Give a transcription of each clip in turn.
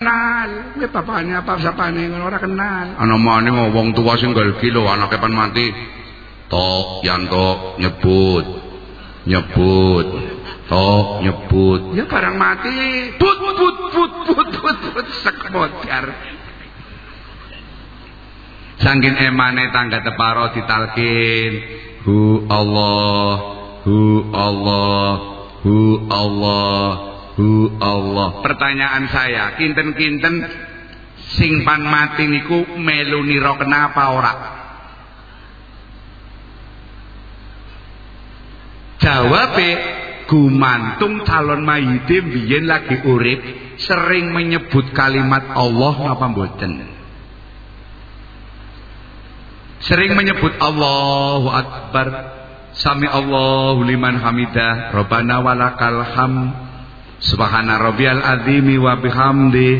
kenal. Kuwi bapakne apa sapane ora kenal. Ana mane wong tua sing galgi lho anake pan mati. Tok yanto nyebut. Nyebut. Tok nyebut. Ya barang mati. Put put put put put put put sekmodar. Sangkin emane tangga teparo ditalkin. Hu Allah. Hu Allah. Hu Allah. Hu Allah. Pertanyaan saya, kinten-kinten sing pan mati niku melu nira kenapa ora? Jawabe gumantung calon mayite biyen lagi urip sering menyebut kalimat Allah napa mboten? Sering menyebut Allahu Akbar Sami Allahu liman hamidah Rabbana walakal ham Subhana rabbiyal azimi wa bihamdi.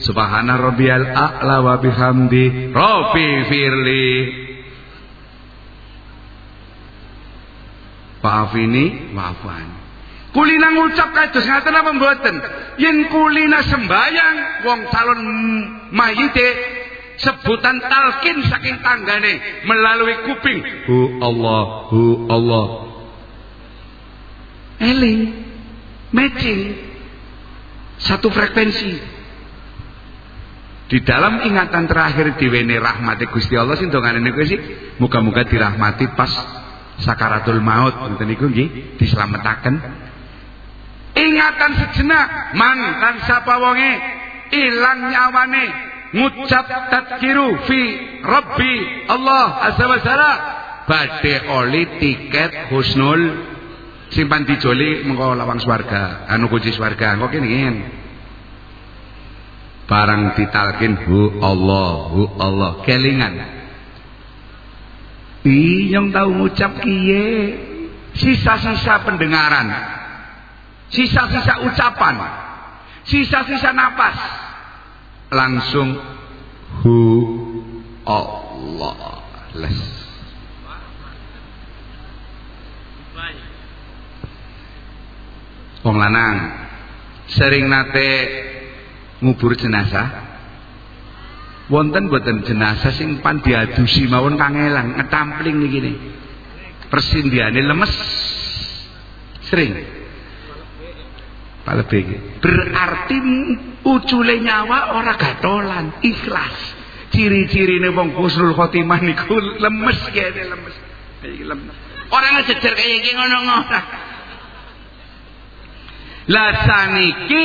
Subhana rabbiyal a'la wa bihamdi. Rabbi firli. Maafini maafan. Kulina ngucap kados ngaten apa mboten? Yen kulina sembayang wong calon mayite sebutan talkin saking tanggane melalui kuping. Hu Allah hu Allah. Eling matching satu frekuensi. Di dalam ingatan terakhir diwene rahmati Gusti Allah sing dongane niku sih muga-muga dirahmati pas sakaratul maut ngoten niku nggih dislametaken. Ingatan sejenak man lan sapa wonge ilang nyawane ngucap tadkiru fi Rabbi Allah azza wa jalla badhe oli tiket husnul simpan dijoli mengko lawang swarga. Anu kunci swarga engko kene ngene barang ditalkin hu Allah hu Allah. Kelingan. Yang tahu ngucap kiye sisa-sisa pendengaran. Sisa-sisa ucapan. Sisa-sisa napas. Langsung hu Allah. Les wong lanang. Sering nate ngubur jenazah. Wonten boten jenazah sing pan diadusi mawon kangelang ngetampling niki ne. Persindiane lemes. Sering. Lebih berarti ucule nyawa ora gatolan ikhlas. Ciri-cirine wong husnul khotimah niku lemes kene lemes. Lemes. Ora ngejejer kaya iki ngono-ngono lah saniki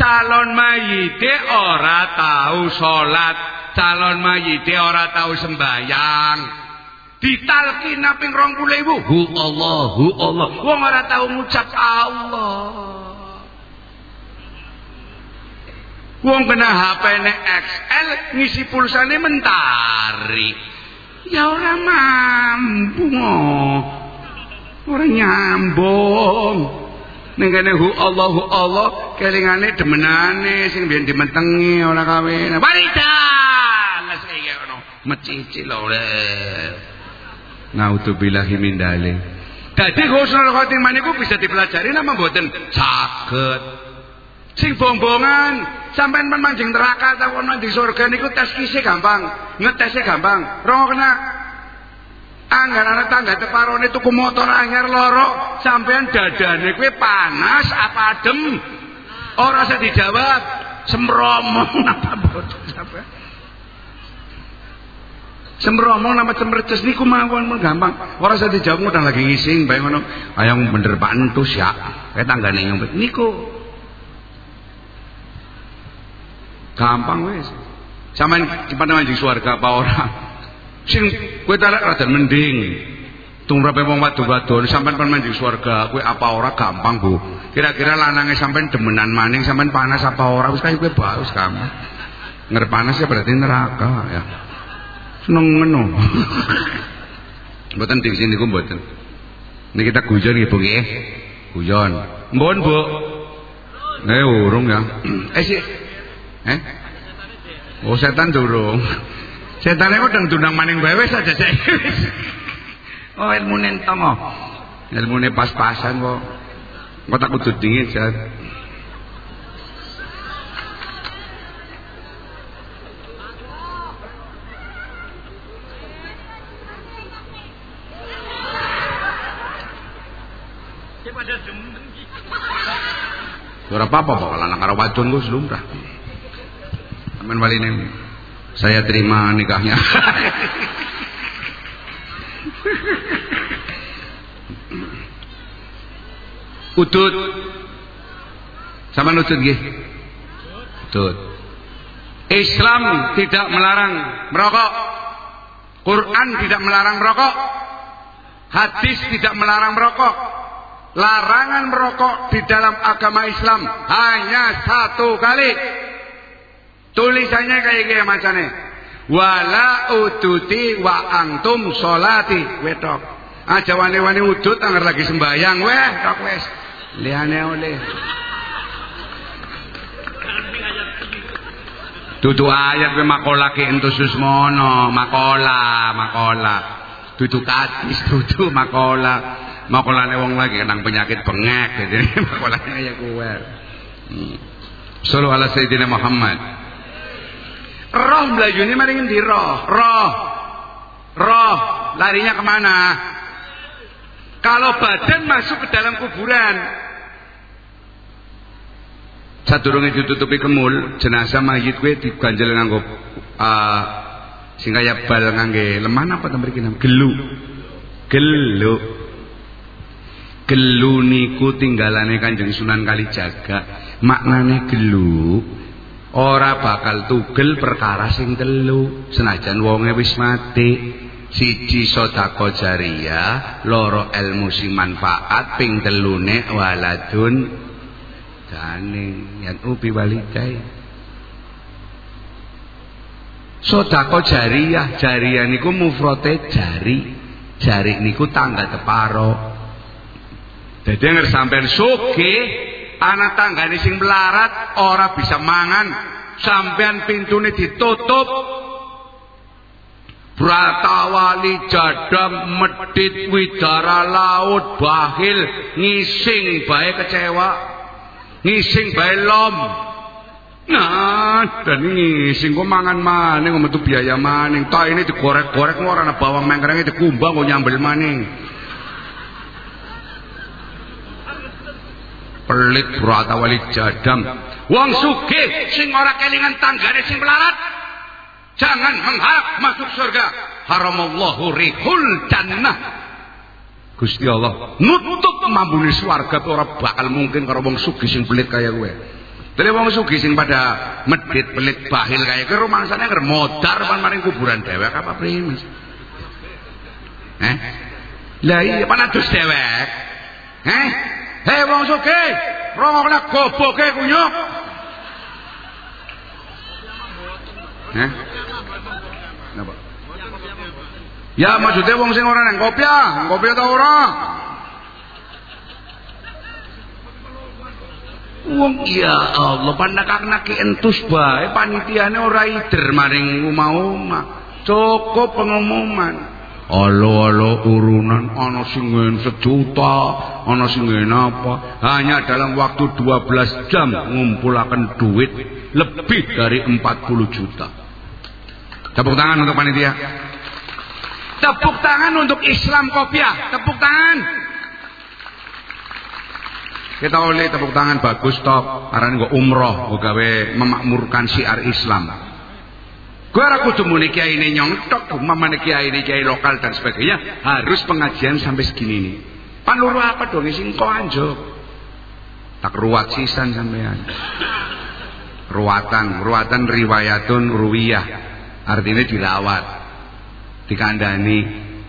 calon mayite ora tahu salat calon mayite ora tahu sembayang. Ditalkin ping 20.000 hu Allah hu Allah. Wong ora tahu ngucap Allah. Wong kena HP ne XL ngisi pulsane mentari. Ya ora mampu Ora nyambung. Ning kene hu Allahu Allah kelingane demenane sing biyen dimentengi ora kawin. Wanita. Lah saya ngono. Mecici lho. Naudzubillahi min dalik. Dadi husnul khotimah niku bisa dipelajari nama mboten? Saged. Sing bombongan sampean men manjing neraka ta ono di surga niku tes kise gampang, ngetesnya gampang. Rongo kena anggar anak tangga teparone tuku motor anyar loro, sampean dadane kuwi panas apa adem? Ora usah dijawab, semromong apa bodoh sampean. Semromong nama cemerces niku mawon mun gampang. Ora usah dijawab ngundang lagi ngising bae ngono. Ayang bener Pak Entus ya. Kayak tanggane nyumpet niku Gampang wis. Sampeyan cepet manjing swarga apa ora? Sing kowe tak rada mending. Tumrape wong wadu-wadon sampean pun manjing swarga, kowe apa ora gampang, Bu. Kira-kira lanange sampean demenan maning sampean panas apa ora? Wis kae kowe baus kamu. Nger panas ya berarti neraka ya. Seneng ngono. Mboten di sini ku mboten. Ini kita guyon nggih, Bu nggih. Guyon. Bu. Eh urung ya. Eh sih Eh? Oh setan durung. Saya tanya kok wedang dunang maning wewe saja saya. oh ilmu nentang oh. Ilmu pas-pasan kok. Kok takut kudu dingin saya. Ora apa-apa kok lanang karo wadon selumrah. lumrah. Amen. Saya terima nikahnya. Utut. Sama utut nggih. Utut. Islam tidak melarang merokok. Quran tidak melarang merokok. Hadis tidak melarang merokok. Larangan merokok di dalam agama Islam hanya satu kali. Tulisannya kayak gini macamnya. Wala ututi wa antum solati. Wedok. Aja wani-wani udut anggar lagi sembayang. Weh, tok wes. Liane oleh. Dudu ayat we makola ki entusus mono, makola, makola. Dudu katis, dudu makola. Makolane wong lagi kenang penyakit bengek jadi makolane ya kuwe. Hmm. Sallu ala Sayyidina Muhammad. Roh ini mari ngendi roh? Roh. Roh larinya ke mana? Kalau badan masuk ke dalam kuburan, sadurunge ditutupi kemul, jenazah mayit kuwi diganjel nganggo uh, sing kaya bal ngangge lemah apa ta mriki gelu. Gelu. Gelu niku tinggalane Kanjeng Sunan Kalijaga. Maknane gelu ora bakal tugel perkara sing telu senajan wonge wis mati. Siji sedekah jariyah, loro ilmu sing manfaat, ping telune waladun daning yan ubi walidai. Sedekah jariyah, jariyah niku jari. Jari niku tangga teparo. Dadi sampean soge anak tanggane sing melarat ora bisa mangan, sampean pintune ditutup. Bratawali jadam medit widara laut bahil ngising bae kecewa ngising bae lom Nah, dan ngising kok mangan maning metu biaya maning. Ta ini digorek-gorek ora ana bawang mengkrenge dikumbang kok nyambel maning. Pelit burata wali jadam wong sugih sing ora kelingan tanggane sing melarat jangan mengharap masuk surga haramallahu rihul jannah Gusti Allah nutup mambune swarga ora bakal mungkin karo wong sugih sing pelit kaya kowe Dene wong sugih sing pada medit pelit bahil kaya kowe rumangsane nger modar pan maring kuburan dhewek apa primis Eh? Lah iya panadus dhewek. Eh? Hei wong sugih, rongokna goboke kunyuk. Napa? Ya maksudnya wong sing ora nang kopiah, kopiah ta ora? Wong iya Allah pandakakna ki entus bae panitiane ora ider maring umah-umah. Cukup pengumuman. Alo-alo urunan ana sing sejuta, ana sing apa. Hanya dalam waktu 12 jam ngumpulaken duit lebih dari 40 juta. Tepuk tangan untuk panitia. Tepuk tangan untuk Islam Kopiah. Tepuk tangan. Kita oleh tepuk tangan bagus top. Karena gue umroh, gue gawe memakmurkan syiar Islam. Gue ora kudu muni kiai ini nyongtok, mamane kiai ini kiai lokal dan sebagainya harus pengajian sampai segini nih. Panluru apa dong sing kok anjo. Tak ruwat sisan sampean. Ruatan, ruatan riwayatun ruwiyah. Artinya dirawat. Dikandani.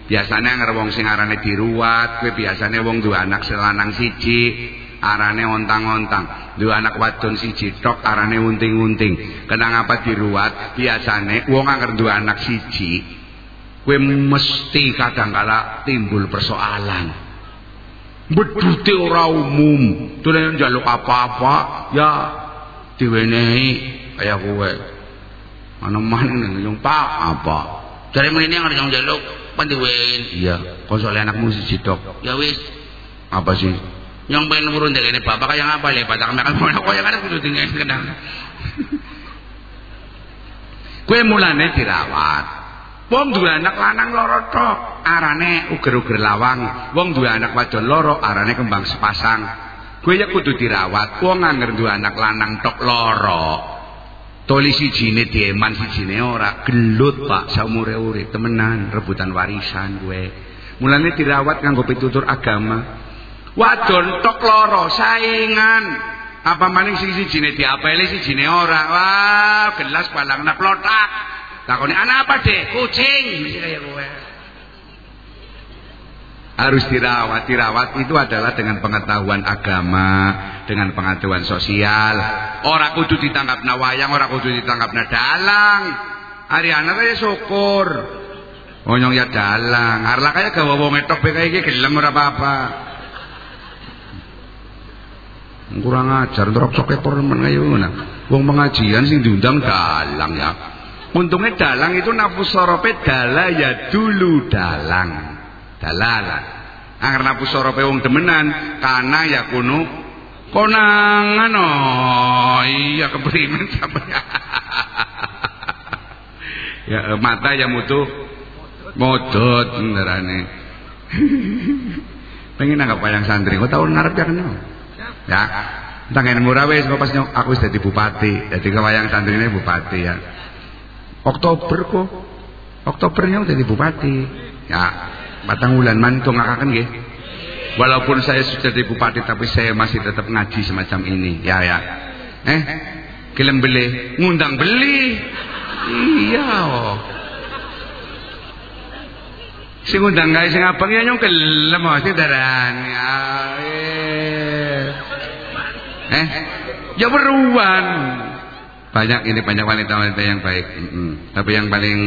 Biasanya ngar wong sing arane diruat, kowe biasanya wong dua anak selanang siji, arane ontang-ontang. Dua anak wadon siji tok arane unting-unting. Kenang apa diruat? Biasane wong angker dua anak siji kowe mesti kadang-kala timbul persoalan. Bedute ora umum. Dene njaluk apa-apa ya diwenehi kaya kowe. Ana maneh yang pak apa? Jare mrene yang yang njaluk pandiwen iya konsol anakmu siji tok? Ya wis. Apa sih yang pengen urun dari ini bapak kaya ngapa le patak makan mau kaya kan kudu tinggal kenal kue mulane dirawat Wong duwe anak lanang loro tok, arane uger-uger lawang. Wong duwe anak wadon loro, arane kembang sepasang. Kowe ya kudu dirawat. Wong anger duwe anak lanang tok loro. Toli sijine dieman sijine ora gelut Pak saumure urip temenan rebutan warisan kowe. Mulane dirawat nganggo pitutur agama. Wadon tok loro saingan. Apa maning sing sijine diapeli sijine ora. Wah, gelas balangna plotak. Takoni anak apa deh? Kucing. Harus dirawat, dirawat itu adalah dengan pengetahuan agama, dengan pengetahuan sosial. Orang kudu ditangkap na wayang, orang kudu ditangkap dalang. Hari anak kaya syukur. Onyong ya dalang. Harla kaya gawa wong etok iki gelem apa-apa. Kurang ajar, ntrok sok ekor men kaya ngono. Wong pengajian sing diundang dalang ya. Untungnya dalang itu nafsu sorope dala ya dulu dalang. Dalala. Angger nafsu sorope wong demenan karena ya kuno konangan oh iya keprimen sampai. ya mata ya mutu modot ndarane. Pengen anggap wayang santri, kok tahun ngarep ya kenal. Ya. Tangan murah wis kok pas aku wis dadi bupati, dadi wayang santrine bupati ya. Oktober kok. Oktobernya udah di bupati. Ya, batang bulan mantung akan nggih. Walaupun saya sudah di bupati tapi saya masih tetap ngaji semacam ini. Ya ya. Eh, gelem beli, ngundang beli. Iya. Oh. Si ngundang guys sing abang ya nyong mesti daran. Ya. Eh. ya beruan. Banyak ini banyak wanita-wanita yang baik. Mm -mm. tapi yang paling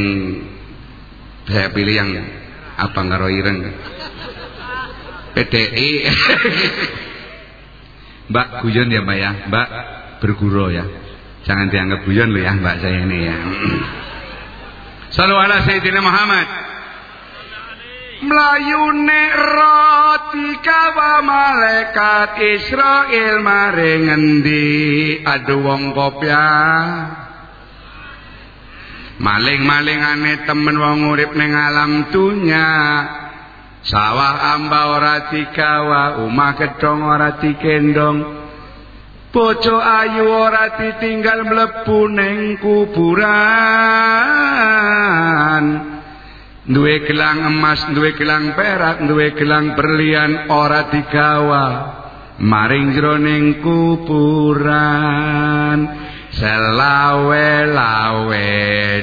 saya pilih yang abang karo ireng. PDI Mbak guyon ya Mbak ya? Mbak berguru ya? Jangan dianggap guyon loh ya Mbak saya ini ya. Salam ala Sayyidina Muhammad Mlayune roti kawa malaikat Israel maring endi aduh wong kopya. Maling-malingane temen wong urip ning alam dunya. Sawah amba ora digawa umah gedhong ora dikendong Bojo ayu ora ditinggal mlebu ning kuburan duwe gelang emas duwe gelang perak duwe gelang berlian ora digawa. Maring jroning kuburan selawe lawe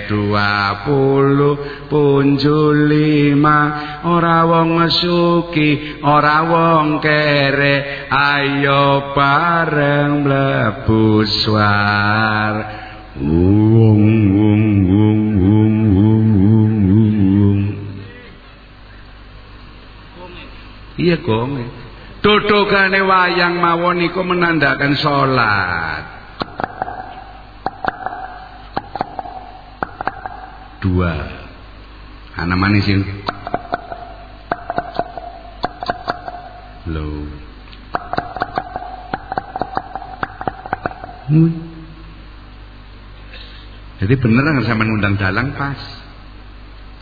dua puluh punjul lima. Ora wong suki ora wong kere ayo bareng mlebu swar wong wong wong Iya gonge. Dodogane wayang mawon iku menandakan salat. Dua. Ana manis sing Low. Jadi bener nggak sama ngundang dalang pas.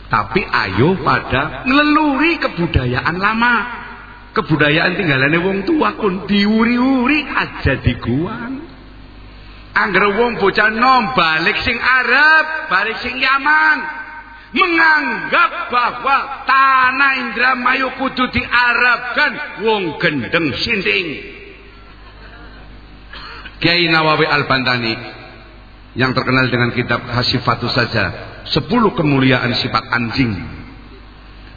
Tapi ayo pada ngeleluri kebudayaan lama kebudayaan tinggalane wong tua pun diuri-uri aja diguang. Angger wong bocah nom balik sing Arab balik sing Yaman menganggap bahwa tanah Indramayu kudu diarabkan wong gendeng sinting. Kiai Nawawi Al-Bantani yang terkenal dengan kitab Hasifatu saja sepuluh kemuliaan sifat anjing.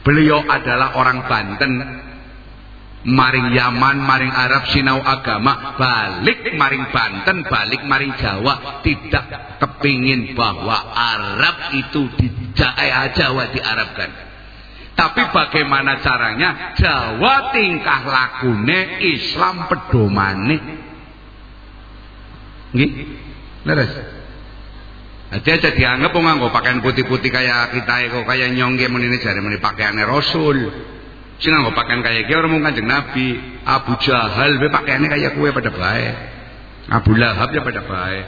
Beliau adalah orang Banten maring Yaman, maring Arab sinau agama, balik maring Banten, balik maring Jawa, tidak kepingin bahwa Arab itu di eh, Jawa diarabkan. Tapi bagaimana caranya Jawa tingkah lakune Islam pedomane. Nggih. Leres. Jadi aja dianggap wong nganggo pakaian putih-putih kayak kita kok kayak nyongge menini jare meni pakaiane Rasul. Sing nganggo pakaian kaya iki ora mung Kanjeng Nabi, Abu Jahal be pakaiannya kaya kue pada bae. Abu Lahab ya pada bae.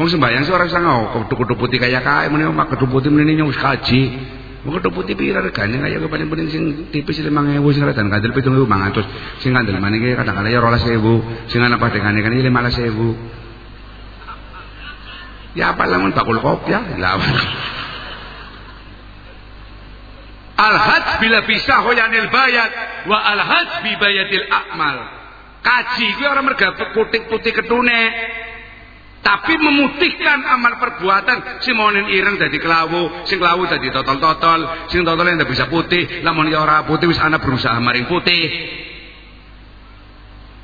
Wong sembayang sih ora usah ngau kudu-kudu putih kaya kae meneh mak kudu putih meneh nyong kaji. Wong ketok putih pira regane kaya kok paling paling sing tipis 5000 sing redan kandel 7500. Sing kandel maneh iki kadang-kadang ya 12000, sing ana padengane kan 15000. Ya apa lamun bakul kopiah? Lah. Al-hajj bila bisa hoyanil bayat wa al-hajj bi bayatil akmal. Kaji kuwi ora merga putih-putih ketune. Tapi memutihkan amal perbuatan si monin ireng dadi kelawu, sing kelawu dadi totol-totol, sing totol ndak bisa putih, lamun ya ora putih wis ana berusaha maring putih.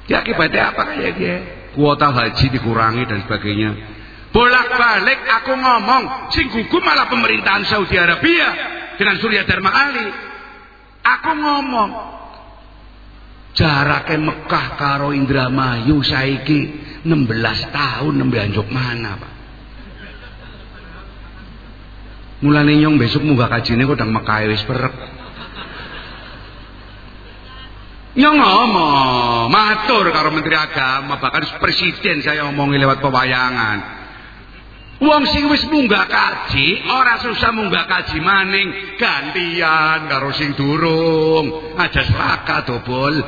Ya akibatnya apa kayak dia? Kuota haji dikurangi dan sebagainya. Bolak-balik aku ngomong, sing gugu malah pemerintahan Saudi Arabia dengan Surya Dharma Ali. Aku ngomong, jaraknya Mekah karo Indramayu saiki 16 tahun nembe anjuk mana Pak mulane nyong besok munggah kajine kok ndang Mekah wis perep Nyong ngomong, matur karo Menteri Agama, bahkan presiden saya omongi lewat pewayangan. Wong sing wis munggah kaji, ora susah munggah kaji maning, gantian karo sing durung. Aja selaka dobol.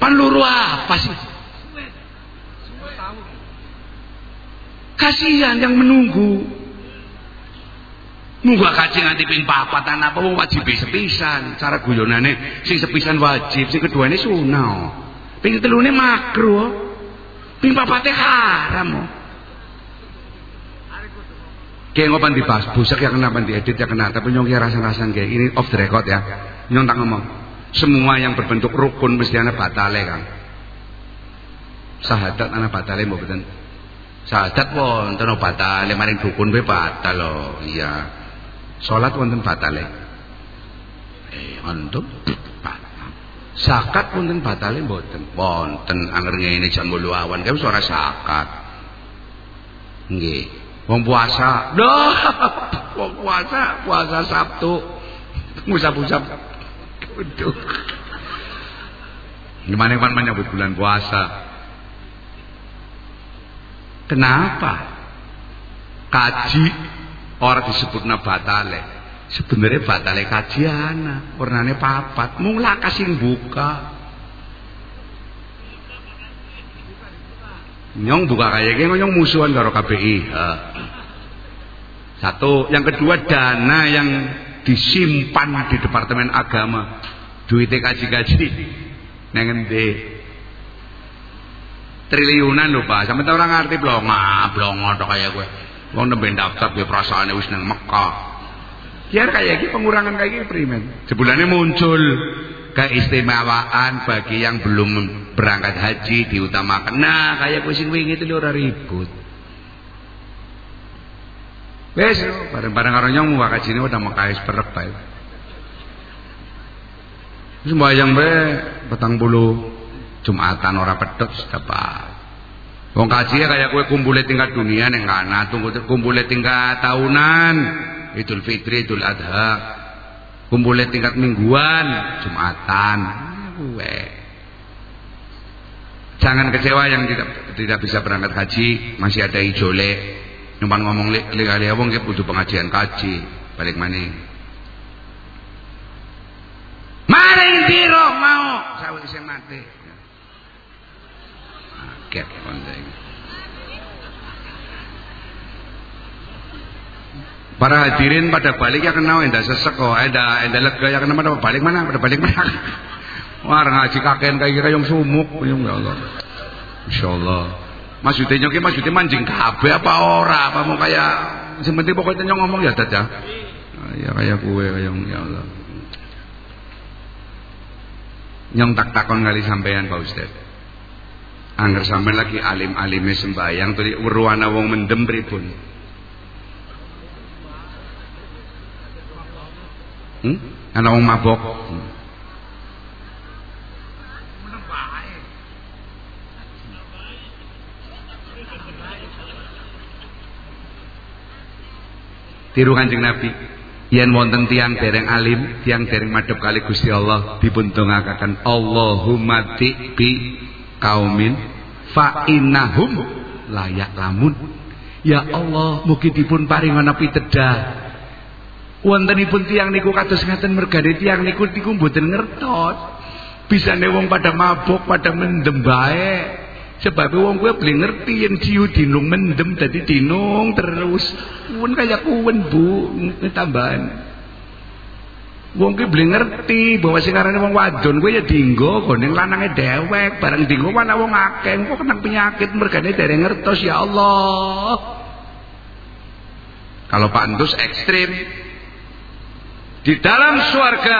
Pan luru apa sih? Kasihan yang menunggu. Nunggu kaji nganti ping papat apa wong wajib sepisan. Cara guyonane sing sepisan wajib, sing keduane sunah. Ping telune makruh. Ping papate haram. Kayak ngopan dibahas, busak ya kenapa diedit ya kena, tapi nyong rasa-rasan kayak ini off the record ya. Nyong tak ngomong. Semua yang berbentuk rukun mesti ana batale, Kang. Sahadat ana batale mbok boten. Sahadat wonten batale maring dukun be batal lho. Iya. Salat wonten batale. Eh, wonten Zakat wonten batale mboten. Wonten anger ngene jam 8 awan kae ora zakat. Nggih. Wong puasa. Duh, wong puasa, puasa Sabtu. Musab-musab Waduh. Gimana kan menyambut bulan puasa? Kenapa? Kaji orang disebut batale. Sebenarnya batale kajian, warnanya papat. Mula kasih buka. Nyong buka kayak gini, nyong musuhan karo KPI. Satu, yang kedua dana yang disimpan di Departemen Agama. Duitnya kaji-kaji. Neng endi? Triliunan lho Pak. Orang ngerti blonga blonga tok kaya gue wong nembe daftar gue perasaane wis nang Mekah biar kayak gitu pengurangan kayak gitu primen sebulannya muncul keistimewaan bagi yang belum berangkat haji diutamakan nah kayak gue sing wingi itu ora ribut Wes, bareng-bareng karo nyong muka kajine udah mekais perep bae. Wis mbayang bae petang bulu Jumatan ora pedhot dapat. Wong kaji ya kayak kue kumpulnya tingkat dunia neng kana, tunggu kumpulnya tingkat tahunan, Idul Fitri, Idul Adha. Kumpulnya tingkat mingguan, Jumatan. Kue. Jangan kecewa yang tidak tidak bisa berangkat haji, masih ada ijole. Nyuman ngomong lek kali wong butuh pengajian kaji, balik mana? Maring diro mau sawet isih mati. Akeh konde Para hadirin pada balik ya kenal endah sesek kok, endah endah lega ya kenal pada balik mana? Pada balik mana? Wah ngaji kakean kayak kira yang sumuk, ya Allah. Insyaallah. Maksudnya nyoki maksudnya mancing kabeh apa ora apa mau kayak sing penting pokoknya nyong ngomong ya dad ya. Ya kayak kue kayak ya Allah. Nyong tak takon kali sampean Pak Ustaz. Angger sampean lagi alim-alime sembayang tadi werwana wong mendem pripun? Hmm? Ana wong mabok. Tiru Kanjeng Nabi yen wonten tiang dereng alim tiang dereng madhep kali Gusti Allah dipun dongakaken Allahumma bi kaumin fa innahum layak lamun ya Allah mugi dipun paring ana pitedah Wontenipun tiang niku kados ngaten mergane tiang niku niku mboten ngertos. Bisane wong pada mabuk, pada mendem bae. Sebab wong kuwi beli ngerti yen ciu dinung mendem dadi dinung terus. Kuwen kaya kuwen Bu, tambahan. Wong ki beli ngerti bahwa sing arane wong wadon kuwi ya dinggo gone lanange dewek, bareng dinggo ana wong akeh, kok kena penyakit mergane dereng ngertos ya Allah. Kalau pantus ekstrim di dalam suarga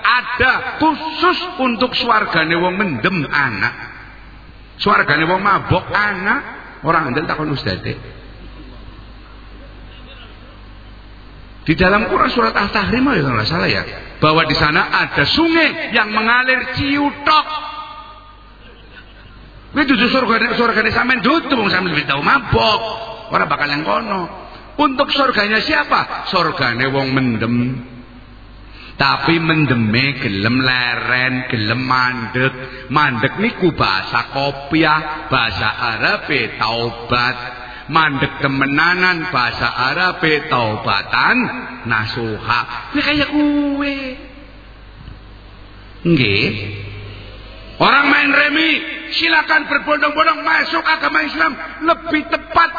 ada khusus untuk suargane wong mendem anak. Suargane wong mabok anak, orang andel takon ustadz. Di dalam Quran surat Al-Tahrim ya kalau salah ya, bahwa di sana ada sungai yang mengalir ciutok. Kuwi dudu surga surgane sampean dudu wong sampean tahu mabok. Ora bakal yang kono. Untuk surganya siapa? Surgane wong mendem. Tapi mendeme gelem leren, gelem mandek. Mandek niku bahasa kopiah, bahasa Arab taubat. Mandek temenanan bahasa Arab taubatan nasuha. Ini kayak kue. Nggih. Orang main remi, silakan berbondong-bondong masuk agama Islam lebih tepat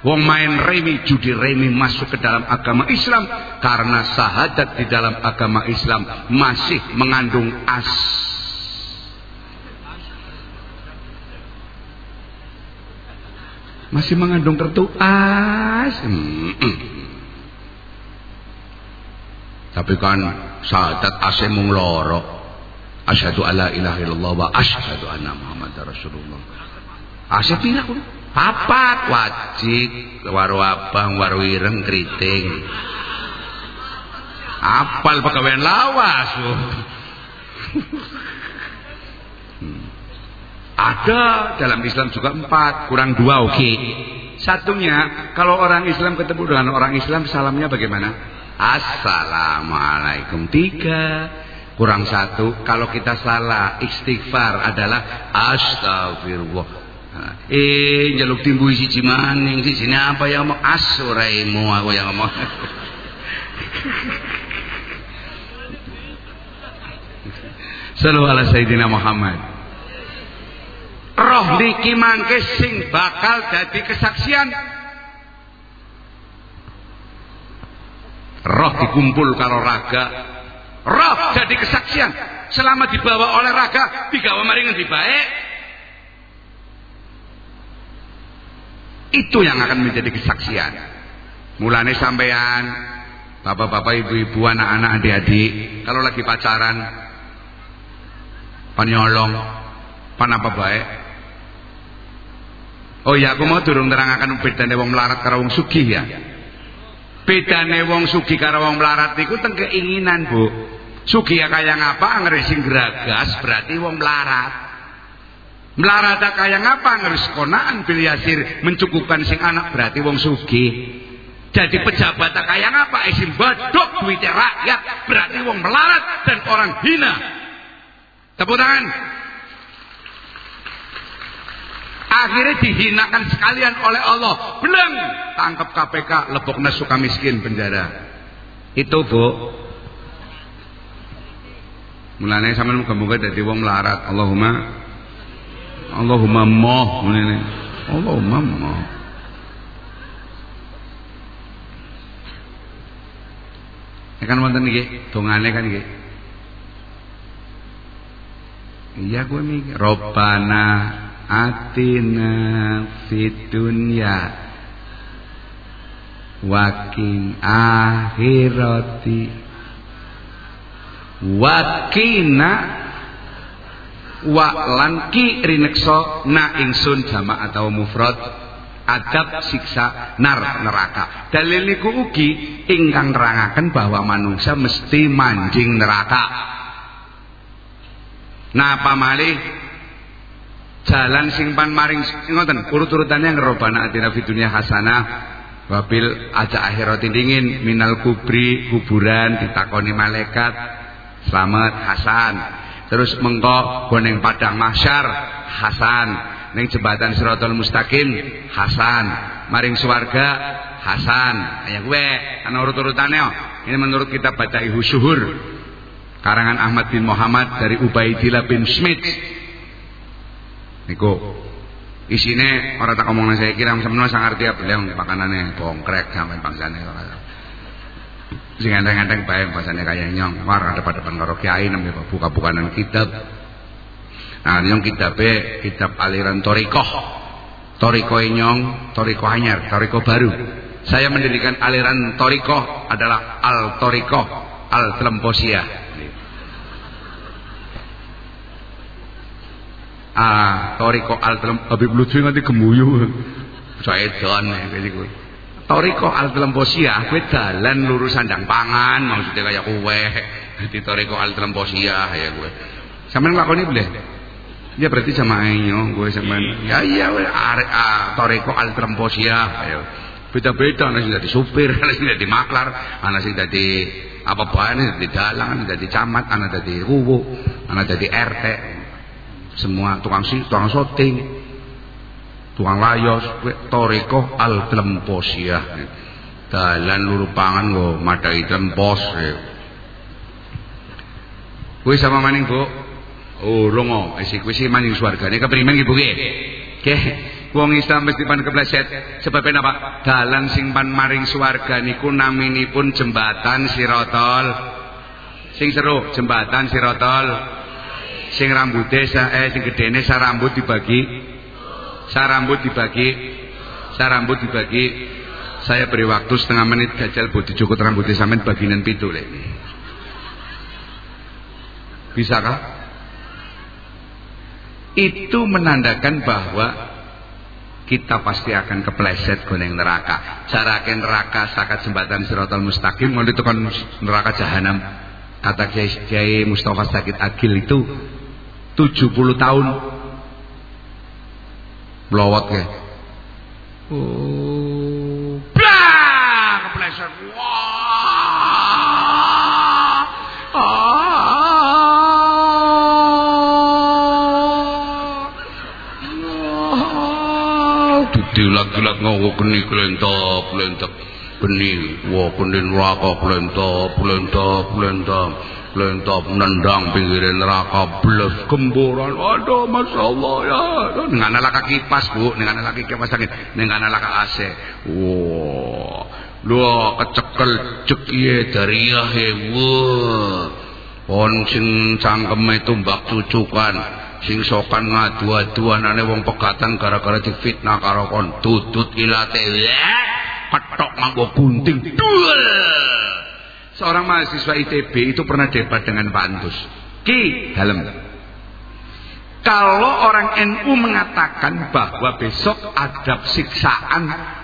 Wong main remi, judi remi masuk ke dalam agama Islam karena sahadat di dalam agama Islam masih mengandung as. Masih mengandung kartu as. Tapi kan sahadat ase mung loro. Asyhadu alla ilaha illallah wa asyhadu anna muhammadar rasulullah. Kuwi? Papat wajib waru abang waru ireng keriting. Apal pegawaian lawas. hmm. Ada dalam Islam juga empat, kurang dua oke. Okay. Satunya, kalau orang Islam ketemu dengan orang Islam, salamnya bagaimana? Assalamualaikum. Tiga. Kurang satu, kalau kita salah, istighfar adalah astagfirullah. Eh jaluk timbu siji maning sini apa yang ngomong asuraimu aku yang ngomong. Sallu ala Sayyidina Muhammad. Roh niki mangke sing bakal jadi kesaksian. Roh dikumpul kalau raga. Roh jadi kesaksian. Selama dibawa oleh raga, digawa maringan dibaik. Itu yang akan menjadi kesaksian. Mulane sampean, bapak-bapak, ibu-ibu, anak-anak, adik-adik, kalau lagi pacaran, panyolong, pan apa baik? Oh ya, aku mau turun terangakan bedane wong melarat karo wong sugih ya. Bedane wong sugih karo wong melarat iku teng keinginan, Bu. Sugih ya kaya ngapa ngresing geragas berarti wong melarat. Melarata kaya ngapa ngeris konaan bil yasir mencukupkan sing anak berarti wong sugi. Jadi pejabat kaya ngapa isim badok duit rakyat berarti wong melarat dan orang hina. Tepuk tangan. Akhirnya dihinakan sekalian oleh Allah. Belum tangkap KPK, lepoknya suka miskin penjara. Itu bu. Mulanya sama muka-muka dari wong melarat. Allahumma Allahumma moh ngene. Allahumma moh. Ya kan wonten nggih, dongane kan nggih. Iya gue mikir Robbana atina fid dunya wakin akhirati wakina wa lan ki rinekso na ingsun jama atau mufrad adab siksa nar neraka. Dalil niku ugi ingkang nerangaken bahwa manusia mesti manjing neraka. Napa malih? Jalan sing pan maring ngoten urut-urutannya ngerobana atina fid dunya hasanah wabil aja akhirat dingin minal kubri kuburan ditakoni malaikat selamat hasan Terus mengko goneng padang mahsyar Hasan, ning jembatan Siratal Mustaqim Hasan, maring swarga Hasan. Ya kuwe ana urut-urutane Ini menurut kita baca Suhur. Karangan Ahmad bin Muhammad dari Ubaidillah bin Smith. Niku isine orang tak ngomong saya kira semono sang arti apa yang makanannya bongkrek sampai bangsane ora. Sing enteng-enteng bae bahasane kaya nyong. War ada pada depan karo kiai nang buka-bukanan kitab. Nah, nyong kitabe kitab aliran Torikoh. Toriko nyong, Toriko anyar, Toriko baru. Saya mendirikan aliran Toriko adalah Al Toriko, Al Tlemposia. Ah, Toriko Al Tlem Habib Lutfi nganti gemuyu. Saya don niku. Toriko Al Tlemposia kuwi dalan lurus sandang pangan, maksudnya kayak kue. Di Toriko Al Tlemposia ya gue. Sampeyan nglakoni boleh? Ya berarti sama ayo gue sama ya iya Toriko Al Tlemposia ayo beda-beda ana sing dadi supir ana sing dadi maklar ana sing dadi apa bae dadi dalang dadi camat ana dadi ruwu ana dadi RT semua tukang si tukang syuting tukang layos toriko al tlemposia dalan luru pangan go madai tlempos kuwi sama maning Bu Oh, rongo, isi kuwi maning swargane keprimen iki Bu. Nggih. Wong Islam mesti pan kepleset sebab apa? Dalan sing pan maring swarga niku naminipun jembatan Sirotol. Sing seru jembatan Sirotol. Sing rambute sa eh sing gedene sa rambut dibagi. Sa rambut dibagi. Sa rambut dibagi. Saya beri waktu setengah menit gajal budi cukup rambutnya sampean bagian pitu lek. Bisakah? Itu menandakan bahwa kita pasti akan kepleset goneng neraka. Cara ke neraka sakat jembatan Siratal Mustaqim ngono itu kan neraka jahanam. Kata Kiai Mustafa Sakit Agil itu 70 tahun melawat ke. Oh, blah, kepleset. Wah. dilak-dilak ngawo keni klentop klentop keni wa keni neraka klentop klentop klentop klentop nendang pinggirin neraka bles gemboran. Aduh masya ya. Dengan alaka kipas bu. Dengan alaka kipas angin. Dengan alaka AC. Wah. Dua kecekel cekie dari yahe wah. On sing cangkeme tumbak cucukan. Sing sokan ngadu-aduanane wong pegatan gara-gara difitnah karo kon. Tutut ilate ketok nganggo gunting. Dul seorang mahasiswa ITB itu pernah debat dengan Pak Antus Ki dalam kalau orang NU mengatakan bahwa besok ada siksaan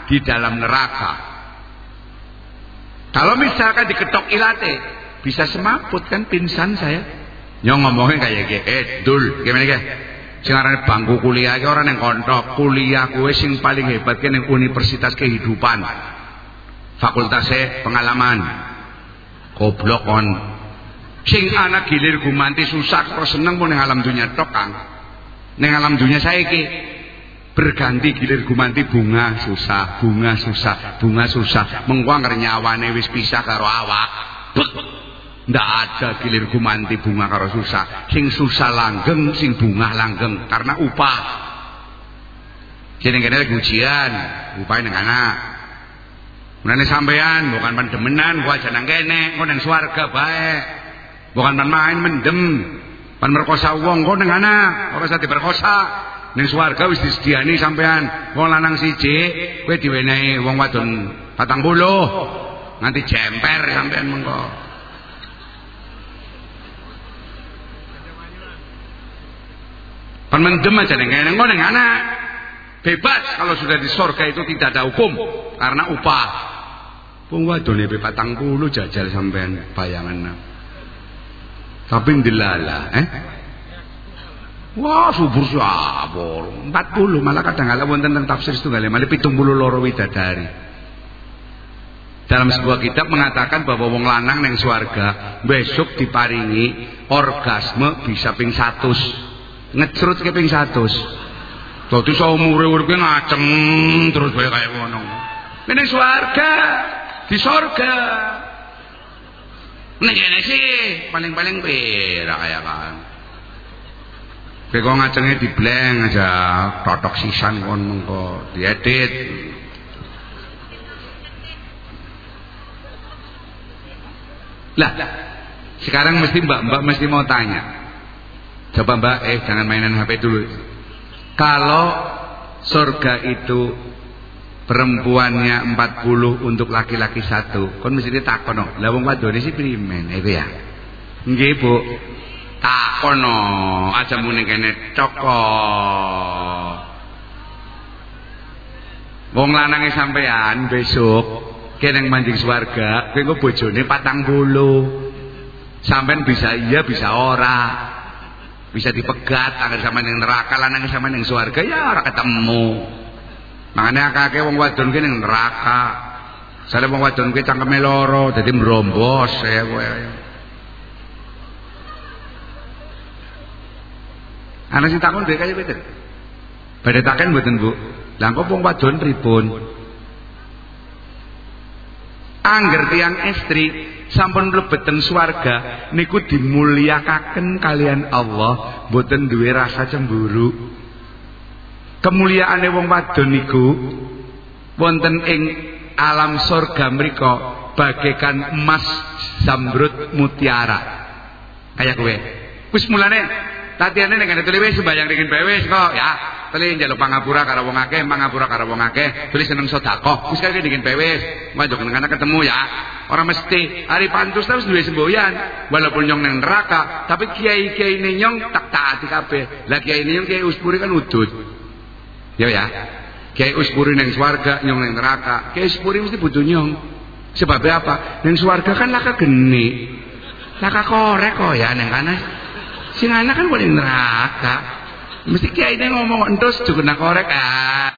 di dalam neraka kalau misalkan diketok ilate bisa semaput kan pingsan saya Nyong ngomongin kayak gitu, eh dul, gimana ya? Sekarang bangku kuliah orang yang kontok, kuliah kue sing paling hebat kan yang universitas kehidupan. Fakultasnya pengalaman. Goblok kon. Sing anak gilir gumanti susah kok seneng pun yang alam dunia tok Kang. Ning alam dunia saya ki berganti gilir gumanti bunga susah, bunga susah, bunga susah. Mengko nyawane wis pisah karo awak. Bek. Ndak ada gilir gumanti bunga karo susah. Sing susah langgeng, sing bunga langgeng karena upah. Jadi kene ujian, upah ning anak. Mulane sampean bukan pandemenan, gua aja nang kene, kok nang swarga bae. Bukan pan main mendem. Pan merkosa wong kok nang anak, ora usah diperkosa. Ning swarga wis disediani sampean. Wong lanang siji, kowe diwenehi wong wadon 40. Nganti jemper sampean mengko. Kan mendem aja ning kene ning anak. Bebas kalau sudah di sorga itu tidak ada hukum karena upah. Wong wadone pe 40 jajal sampean bayangan. Tapi ndelala, eh? Wah, subur sabur. 40 malah kadang kala wonten tentang tafsir setunggal malah 72 widadari. Dalam sebuah kitab mengatakan bahwa wong lanang neng swarga besok diparingi orgasme bisa ping 100 ngecrut ke ping 100 dadi saumure urip ngacem terus bae kaya ngono Ini swarga di Nek kene sih paling-paling perak ya kan. Kowe kok ngajenge dibleng aja totok sisan kon mengko diedit. Lah, sekarang mesti mbak-mbak mesti mau tanya. Coba mbak, eh jangan mainan HP dulu. Kalau surga itu perempuannya 40 untuk laki-laki satu, kon mesti takon, lah wong wadone sih primen, itu ya. Nggih, Bu. Takono, aja muni kene coko. Wong lanange sampean besok kene manjing swarga, kowe engko bojone patang bulu. Sampean bisa iya bisa ora. Bisa dipegat agar sama yang neraka lanange sama yang swarga ya ora ketemu. Makanya akeh wong wadon ki ning neraka. Sale wong wadon ki cangkeme loro dadi mrombos ya kowe. Ana sing takon dhek kaya pinten? Badhe taken mboten, Bu? Lah kok wong wadon pripun? Angger tiang istri sampun mlebeten swarga niku dimulyakaken kalian Allah, mboten duwe rasa cemburu. Kemuliaane wong wadon niku wonten ing alam surga mriku bagaikan emas zamrud mutiara. Kayak kowe. Wis mulane Tatiane nek tuli wis sembayang ringin bae wis kok ya. Tuli njaluk pangapura karo wong akeh, pangapura karo wong akeh, tuli seneng sedekah. Wis kaya ringin bae wis. Manjuk nang ketemu ya. Ora mesti hari pantus terus duwe semboyan. Walaupun nyong nang neraka, tapi kiai-kiai ini nyong tak taati kabeh. Lah kiai ini nyong kiai uspuri kan udut. Ya ya. Kiai uspuri nang swarga, nyong nang neraka. Kiai uspuri mesti butuh nyong. Sebabnya apa? Nang swarga kan laka geni. Laka korek kok ya nang kana. Sing anak kan boleh neraka. Mesti kiai ini ngomong entus juga nak korek ah.